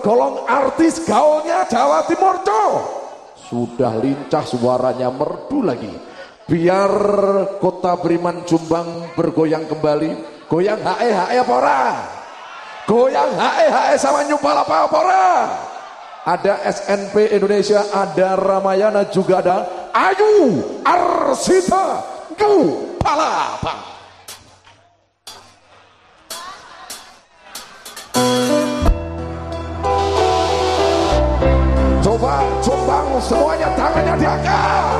tergolong artis gaulnya Jawa Timur tuh. Sudah lincah suaranya merdu lagi. Biar kota Beriman Jombang bergoyang kembali. Goyang hae hae apa ora? Goyang hae hae sama nyupal apa apa ora? Ada SNP Indonesia, ada Ramayana juga ada Ayu Arsita Du Palapa. Semuanya tangannya diangkat.